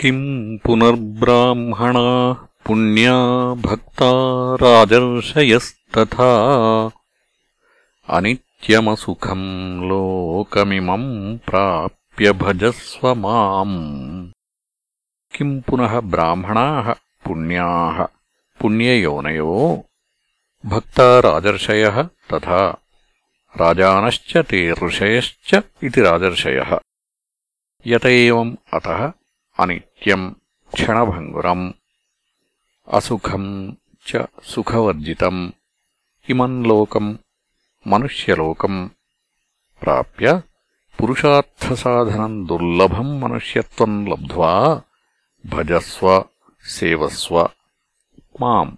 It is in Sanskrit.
किम् पुनर्ब्राह्मणाः पुण्या भक्ता राजर्षयस्तथा? अनित्यमसुखम् लोकमिमम् प्राप्य भजस्व माम्। किम् पुनः ब्राह्मणाः पुण्याः? पुण्ययोनयो भक्ता राजर्षयः तथा राजानश्च ते ऋषयश्च इति राजर्षयः। यत एवम् अतः అనిత్యం క్షణభంగురం అసుఖం చ సుఖవర్జితం ఇమం లోకం మనుష్యలోకం ప్రాప్య పురుషార్థసాధనం దుర్లభం మనుష్యత్వం లబ్ధ్వా భజస్వ సేవస్వ మాం